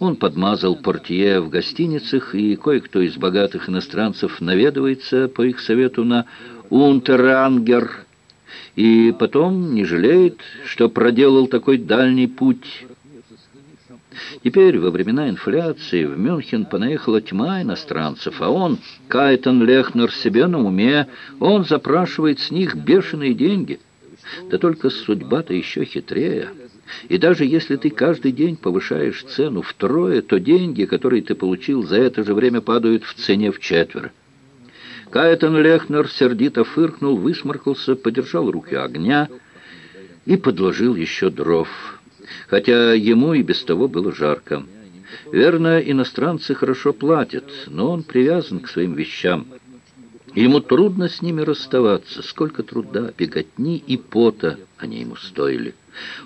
Он подмазал портье в гостиницах, и кое-кто из богатых иностранцев наведывается по их совету на Унтерангер, и потом не жалеет, что проделал такой дальний путь. Теперь, во времена инфляции, в Мюнхен понаехала тьма иностранцев, а он, Кайтон Лехнер, себе на уме, он запрашивает с них бешеные деньги. Да только судьба-то еще хитрее. И даже если ты каждый день повышаешь цену втрое, то деньги, которые ты получил за это же время, падают в цене в четверо. Кайтон Лехнер сердито фыркнул, высморкался, подержал руки огня и подложил еще дров, хотя ему и без того было жарко. Верно, иностранцы хорошо платят, но он привязан к своим вещам. Ему трудно с ними расставаться. Сколько труда, беготни и пота они ему стоили.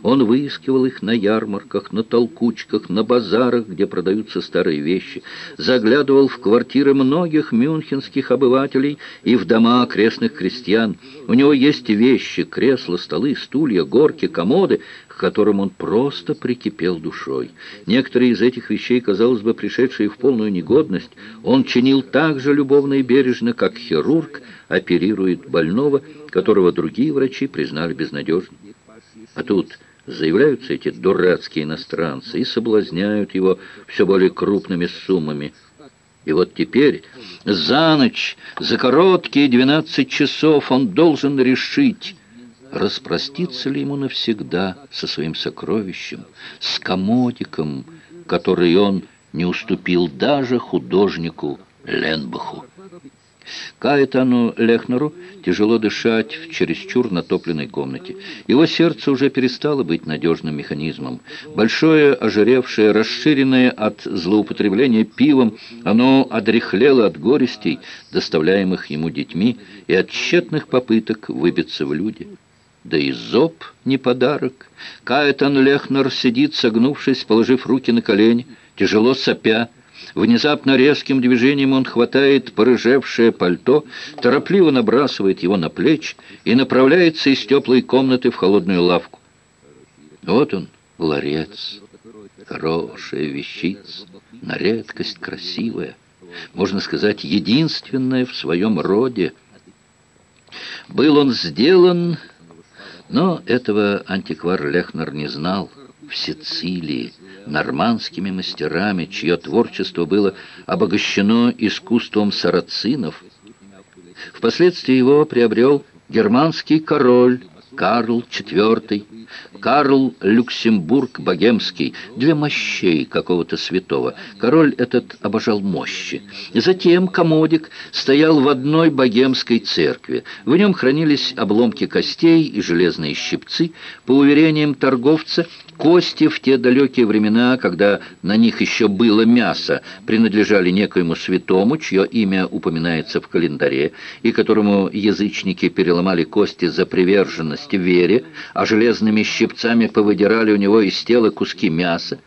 Он выискивал их на ярмарках, на толкучках, на базарах, где продаются старые вещи, заглядывал в квартиры многих мюнхенских обывателей и в дома окрестных крестьян. У него есть вещи, кресла, столы, стулья, горки, комоды, к которым он просто прикипел душой. Некоторые из этих вещей, казалось бы, пришедшие в полную негодность, он чинил так же любовно и бережно, как хирург оперирует больного, которого другие врачи признали безнадежным. А тут заявляются эти дурацкие иностранцы и соблазняют его все более крупными суммами. И вот теперь за ночь, за короткие двенадцать часов он должен решить, распроститься ли ему навсегда со своим сокровищем, с комодиком, который он не уступил даже художнику Ленбаху. Каэтану Лехнеру тяжело дышать в чересчур натопленной комнате. Его сердце уже перестало быть надежным механизмом. Большое, ожиревшее, расширенное от злоупотребления пивом, оно одряхлело от горестей, доставляемых ему детьми, и от тщетных попыток выбиться в люди. Да и зоб не подарок. Каэтан Лехнер сидит, согнувшись, положив руки на колени, тяжело сопя, Внезапно резким движением он хватает порыжевшее пальто, торопливо набрасывает его на плечи и направляется из теплой комнаты в холодную лавку. Вот он, ларец. Хорошая вещица, на редкость красивая. Можно сказать, единственная в своем роде. Был он сделан, но этого антиквар Лехнер не знал в Сицилии нормандскими мастерами, чье творчество было обогащено искусством сарацинов. Впоследствии его приобрел германский король Карл IV, Карл Люксембург Богемский, две мощей какого-то святого. Король этот обожал мощи. Затем комодик стоял в одной богемской церкви. В нем хранились обломки костей и железные щипцы. По уверениям торговца, кости в те далекие времена, когда на них еще было мясо, принадлежали некоему святому, чье имя упоминается в календаре, и которому язычники переломали кости за приверженность вере, а железными щипцами повыдирали у него из тела куски мяса.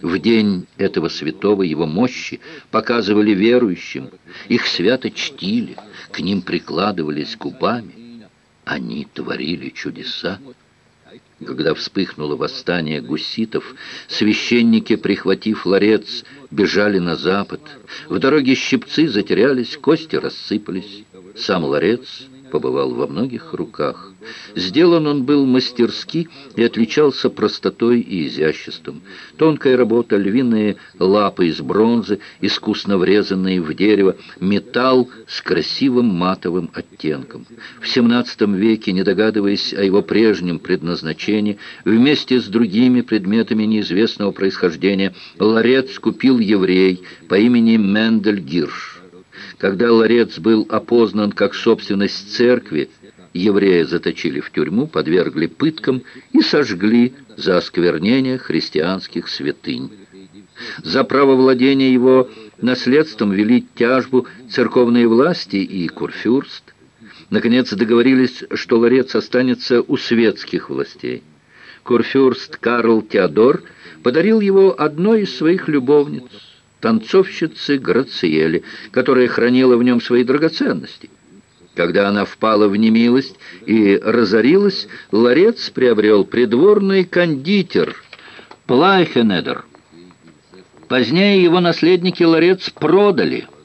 В день этого святого его мощи показывали верующим, их свято чтили, к ним прикладывались губами. Они творили чудеса. Когда вспыхнуло восстание гуситов, священники, прихватив ларец, бежали на запад. В дороге щипцы затерялись, кости рассыпались. Сам ларец побывал во многих руках. Сделан он был мастерски и отличался простотой и изяществом. Тонкая работа, львиные лапы из бронзы, искусно врезанные в дерево, металл с красивым матовым оттенком. В XVII веке, не догадываясь о его прежнем предназначении, вместе с другими предметами неизвестного происхождения, ларец купил еврей по имени Мендель Гирш. Когда ларец был опознан как собственность церкви, еврея заточили в тюрьму, подвергли пыткам и сожгли за осквернение христианских святынь. За право владения его наследством вели тяжбу церковные власти и курфюрст. Наконец договорились, что ларец останется у светских властей. Курфюрст Карл Теодор подарил его одной из своих любовниц танцовщицы Грациели, которая хранила в нем свои драгоценности. Когда она впала в немилость и разорилась, ларец приобрел придворный кондитер Плайхенедер. Позднее его наследники ларец продали –